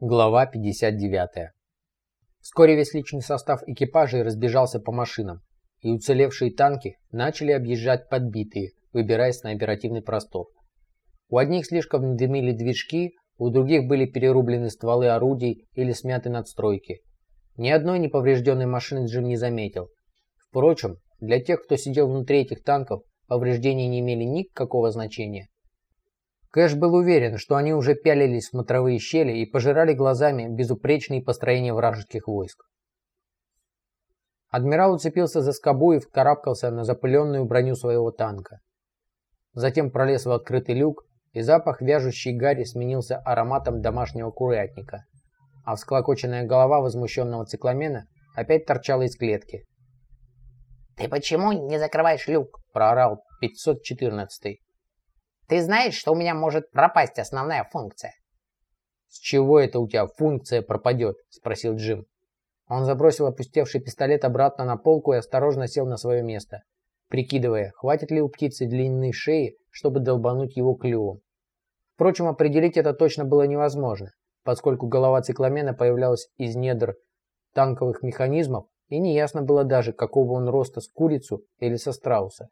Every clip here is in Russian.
Глава 59. Вскоре весь личный состав экипажей разбежался по машинам, и уцелевшие танки начали объезжать подбитые, выбираясь на оперативный простор. У одних слишком дымили движки, у других были перерублены стволы орудий или смяты надстройки. Ни одной неповрежденной машины Джим не заметил. Впрочем, для тех, кто сидел внутри этих танков, повреждения не имели никакого значения. Кэш был уверен, что они уже пялились в смотровые щели и пожирали глазами безупречные построения вражеских войск. Адмирал уцепился за скобу и вкарабкался на запыленную броню своего танка. Затем пролез в открытый люк, и запах вяжущей гари сменился ароматом домашнего курятника, а всклокоченная голова возмущенного цикламена опять торчала из клетки. «Ты почему не закрываешь люк?» – проорал 514-й. Ты знаешь, что у меня может пропасть основная функция?» «С чего это у тебя функция пропадет?» – спросил Джим. Он забросил опустевший пистолет обратно на полку и осторожно сел на свое место, прикидывая, хватит ли у птицы длинной шеи, чтобы долбануть его клювом. Впрочем, определить это точно было невозможно, поскольку голова цикламена появлялась из недр танковых механизмов, и неясно было даже, какого он роста с курицу или со страуса.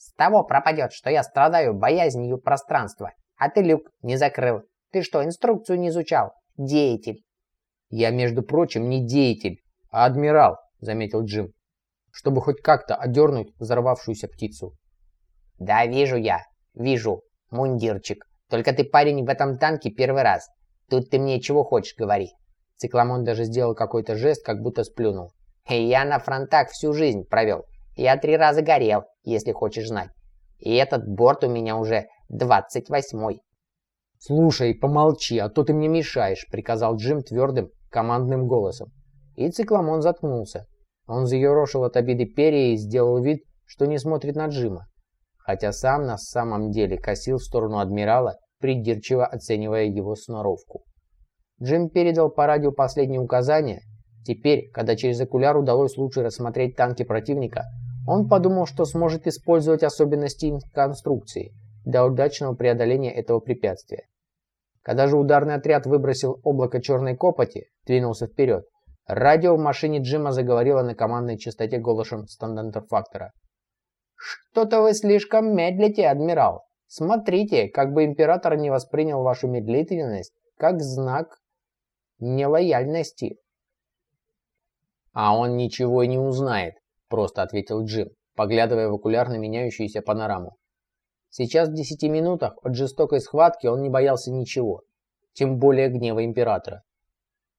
С того пропадет, что я страдаю боязнью пространства, а ты люк не закрыл. Ты что, инструкцию не изучал? Деятель. Я, между прочим, не деятель, а адмирал, заметил Джим, чтобы хоть как-то одернуть взорвавшуюся птицу. Да, вижу я, вижу, мундирчик. Только ты, парень, в этом танке первый раз. Тут ты мне чего хочешь, говори. Цикламон даже сделал какой-то жест, как будто сплюнул. Я на фронтах всю жизнь провел. Я три раза горел, если хочешь знать. И этот борт у меня уже двадцать восьмой. «Слушай, помолчи, а то ты мне мешаешь», — приказал Джим твердым, командным голосом. И цикламон заткнулся. Он заерошил от обиды перья и сделал вид, что не смотрит на Джима, хотя сам на самом деле косил в сторону адмирала, придирчиво оценивая его сноровку. Джим передал по радио последние указания. Теперь, когда через окуляр удалось лучше рассмотреть танки противника, он подумал, что сможет использовать особенности конструкции для удачного преодоления этого препятствия. Когда же ударный отряд выбросил облако черной копоти, двинулся вперед, радио в машине Джима заговорило на командной частоте голосом стандарт-фактора. «Что-то вы слишком медлите, адмирал. Смотрите, как бы император не воспринял вашу медлительность как знак нелояльности». «А он ничего и не узнает», просто ответил Джим, поглядывая в окуляр на меняющуюся панораму. Сейчас в десяти минутах от жестокой схватки он не боялся ничего, тем более гнева императора.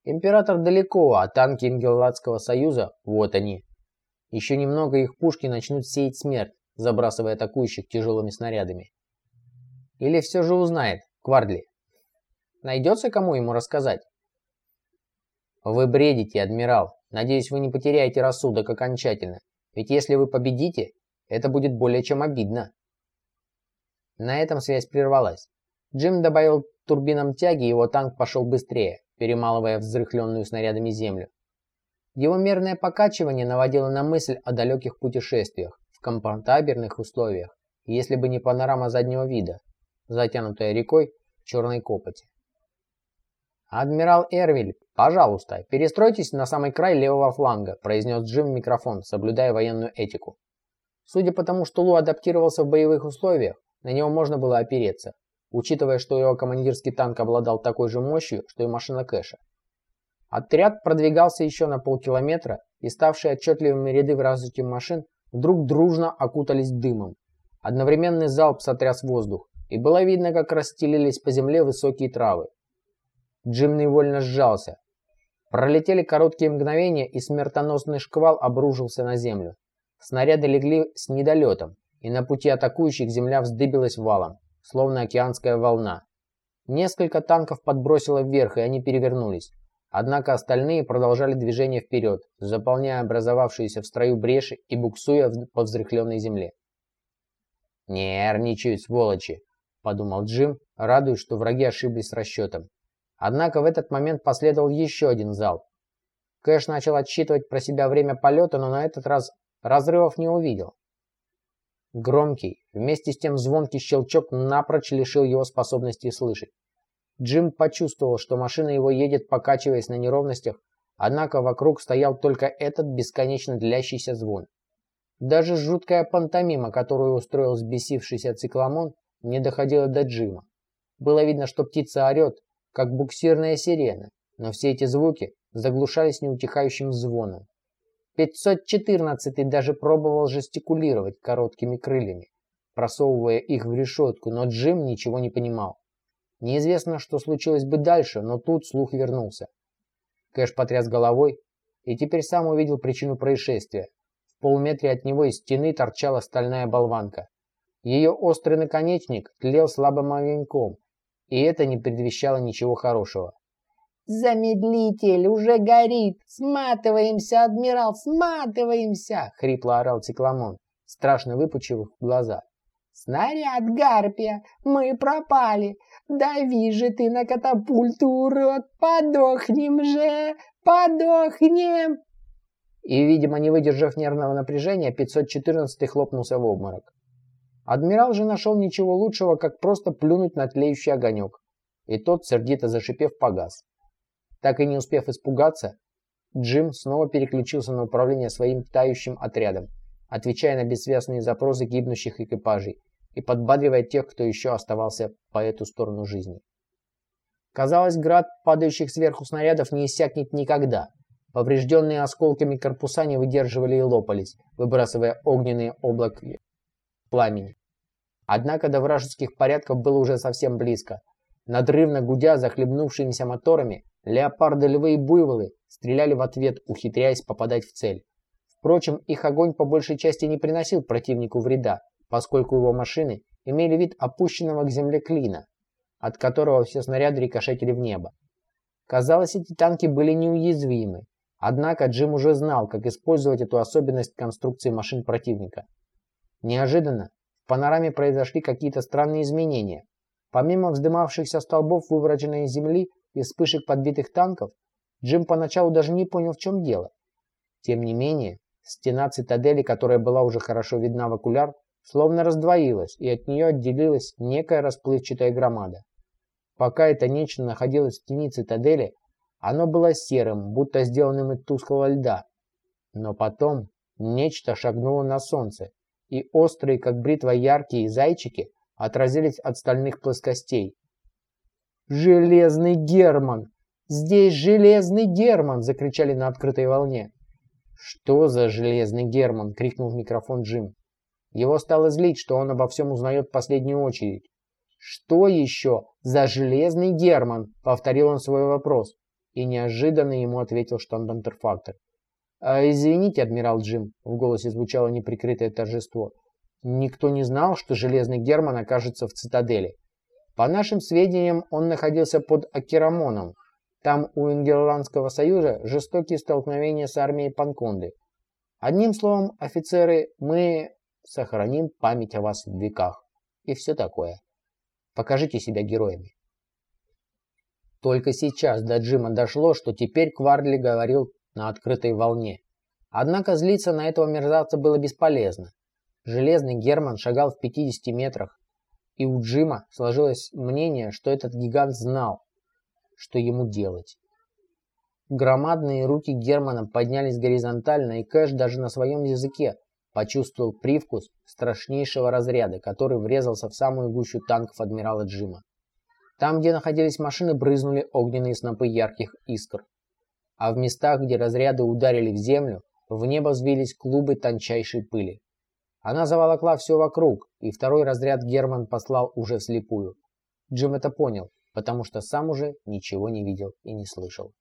Император далеко, а танки Ингелладского союза, вот они. Еще немного их пушки начнут сеять смерть, забрасывая атакующих тяжелыми снарядами. Или все же узнает, Квардли. Найдется кому ему рассказать? Вы бредите, адмирал, Надеюсь, вы не потеряете рассудок окончательно, ведь если вы победите, это будет более чем обидно. На этом связь прервалась. Джим добавил турбинам тяги, и его танк пошел быстрее, перемалывая взрыхленную снарядами землю. Его мерное покачивание наводило на мысль о далеких путешествиях в комфортабельных условиях, если бы не панорама заднего вида, затянутая рекой в черной копоти. «Адмирал Эрвиль, пожалуйста, перестройтесь на самый край левого фланга», произнес Джим в микрофон, соблюдая военную этику. Судя по тому, что Лу адаптировался в боевых условиях, на него можно было опереться, учитывая, что его командирский танк обладал такой же мощью, что и машина Кэша. Отряд продвигался еще на полкилометра, и ставшие отчетливыми ряды вражеских машин вдруг дружно окутались дымом. Одновременный залп сотряс воздух, и было видно, как расстелились по земле высокие травы. Джим невольно сжался. Пролетели короткие мгновения, и смертоносный шквал обрушился на землю. Снаряды легли с недолетом, и на пути атакующих земля вздыбилась валом, словно океанская волна. Несколько танков подбросило вверх, и они перевернулись. Однако остальные продолжали движение вперед, заполняя образовавшиеся в строю бреши и буксуя по взрыхленной земле. «Нервничают, сволочи!» – подумал Джим, радуясь, что враги ошиблись с расчетом. Однако в этот момент последовал еще один залп. Кэш начал отсчитывать про себя время полета, но на этот раз разрывов не увидел. Громкий, вместе с тем звонкий щелчок напрочь лишил его способности слышать. Джим почувствовал, что машина его едет, покачиваясь на неровностях, однако вокруг стоял только этот бесконечно длящийся звон. Даже жуткая пантомима, которую устроил взбесившийся цикламон, не доходила до Джима. Было видно, что птица орет, как буксирная сирена, но все эти звуки заглушались неутихающим звоном. 514 даже пробовал жестикулировать короткими крыльями, просовывая их в решетку, но Джим ничего не понимал. Неизвестно, что случилось бы дальше, но тут слух вернулся. Кэш потряс головой и теперь сам увидел причину происшествия. В полуметре от него из стены торчала стальная болванка. Ее острый наконечник тлел слабым огоньком, и это не предвещало ничего хорошего. «Замедлитель уже горит! Сматываемся, адмирал, сматываемся!» — хрипло орал Цикламон, страшно выпучив глаза. «Снаряд, Гарпия! Мы пропали! Дави же ты на катапульту, урод! Подохнем же! Подохнем!» И, видимо, не выдержав нервного напряжения, 514 хлопнулся в обморок. Адмирал же нашел ничего лучшего, как просто плюнуть на тлеющий огонек, и тот, сердито зашипев, погас. Так и не успев испугаться, Джим снова переключился на управление своим тающим отрядом, отвечая на бессвязные запросы гибнущих экипажей и подбадривая тех, кто еще оставался по эту сторону жизни. Казалось, град падающих сверху снарядов не иссякнет никогда. Поврежденные осколками корпуса не выдерживали и лопались, выбрасывая огненные облака пламени. Однако до вражеских порядков было уже совсем близко. Надрывно гудя захлебнувшимися моторами, леопарды, львы и буйволы стреляли в ответ, ухитряясь попадать в цель. Впрочем, их огонь по большей части не приносил противнику вреда, поскольку его машины имели вид опущенного к земле клина, от которого все снаряды рикошетили в небо. Казалось, эти танки были неуязвимы, однако Джим уже знал, как использовать эту особенность конструкции машин противника. Неожиданно панораме произошли какие-то странные изменения. Помимо вздымавшихся столбов вывороченной земли и вспышек подбитых танков, Джим поначалу даже не понял, в чем дело. Тем не менее, стена цитадели, которая была уже хорошо видна в окуляр, словно раздвоилась, и от нее отделилась некая расплывчатая громада. Пока это нечто находилось в тени цитадели, оно было серым, будто сделанным из тусклого льда. Но потом нечто шагнуло на солнце, и острые, как бритва, яркие зайчики отразились от стальных плоскостей. «Железный Герман! Здесь Железный Герман!» – закричали на открытой волне. «Что за Железный Герман?» – крикнул в микрофон Джим. Его стало злить, что он обо всем узнает в последнюю очередь. «Что еще за Железный Герман?» – повторил он свой вопрос. И неожиданно ему ответил штандантерфактор. «А, «Извините, адмирал Джим», — в голосе звучало неприкрытое торжество. «Никто не знал, что Железный Герман окажется в цитадели. По нашим сведениям, он находился под Акерамоном. Там у Ингерландского союза жестокие столкновения с армией Панконды. Одним словом, офицеры, мы сохраним память о вас в веках. И все такое. Покажите себя героями». Только сейчас до Джима дошло, что теперь Кварли говорил на открытой волне. Однако злиться на этого мерзавца было бесполезно. Железный Герман шагал в 50 метрах, и у Джима сложилось мнение, что этот гигант знал, что ему делать. Громадные руки Германа поднялись горизонтально, и Кэш даже на своем языке почувствовал привкус страшнейшего разряда, который врезался в самую гущу танков адмирала Джима. Там, где находились машины, брызнули огненные снопы ярких искр а в местах, где разряды ударили в землю, в небо взвились клубы тончайшей пыли. Она заволокла все вокруг, и второй разряд Герман послал уже слепую. Джим это понял, потому что сам уже ничего не видел и не слышал.